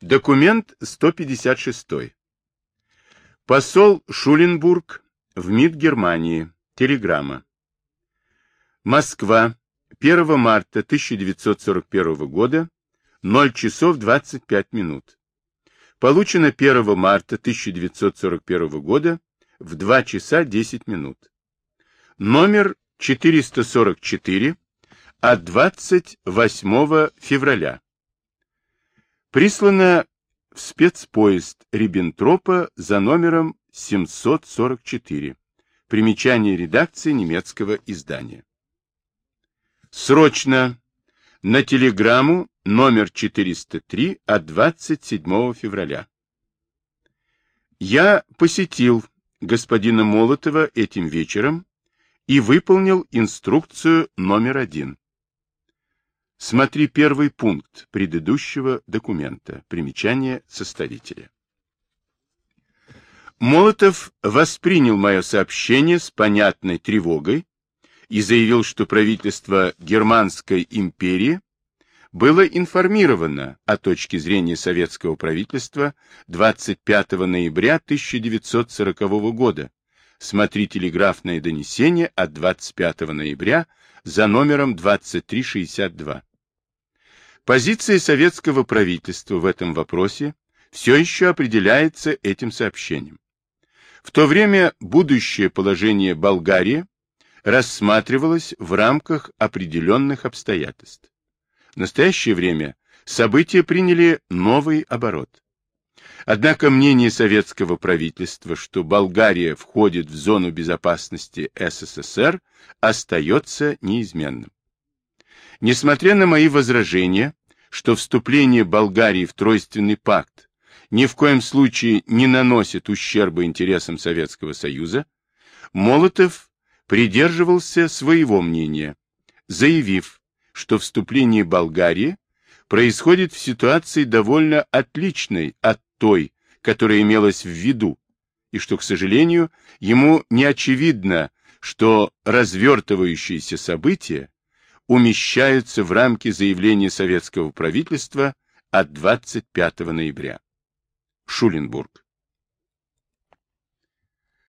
Документ 156. Посол Шуленбург в МИД Германии. Телеграмма. Москва. 1 марта 1941 года. 0 часов 25 минут. Получено 1 марта 1941 года в 2 часа 10 минут. Номер 444 от 28 февраля. Прислано в спецпоезд Риббентропа за номером 744. Примечание редакции немецкого издания. Срочно на телеграмму номер 403 от 27 февраля. Я посетил господина Молотова этим вечером и выполнил инструкцию номер один. Смотри первый пункт предыдущего документа. Примечание составителя. Молотов воспринял мое сообщение с понятной тревогой и заявил, что правительство Германской империи было информировано о точке зрения советского правительства 25 ноября 1940 года. Смотри телеграфное донесение от 25 ноября за номером 2362. Позиция советского правительства в этом вопросе все еще определяется этим сообщением. В то время будущее положение Болгарии рассматривалось в рамках определенных обстоятельств. В настоящее время события приняли новый оборот. Однако мнение советского правительства, что Болгария входит в зону безопасности СССР, остается неизменным. Несмотря на мои возражения, что вступление Болгарии в Тройственный пакт ни в коем случае не наносит ущерба интересам Советского Союза, Молотов придерживался своего мнения, заявив, что вступление Болгарии происходит в ситуации довольно отличной от той, которая имелась в виду, и что, к сожалению, ему не очевидно, что развертывающиеся события умещаются в рамки заявления советского правительства от 25 ноября. Шуленбург.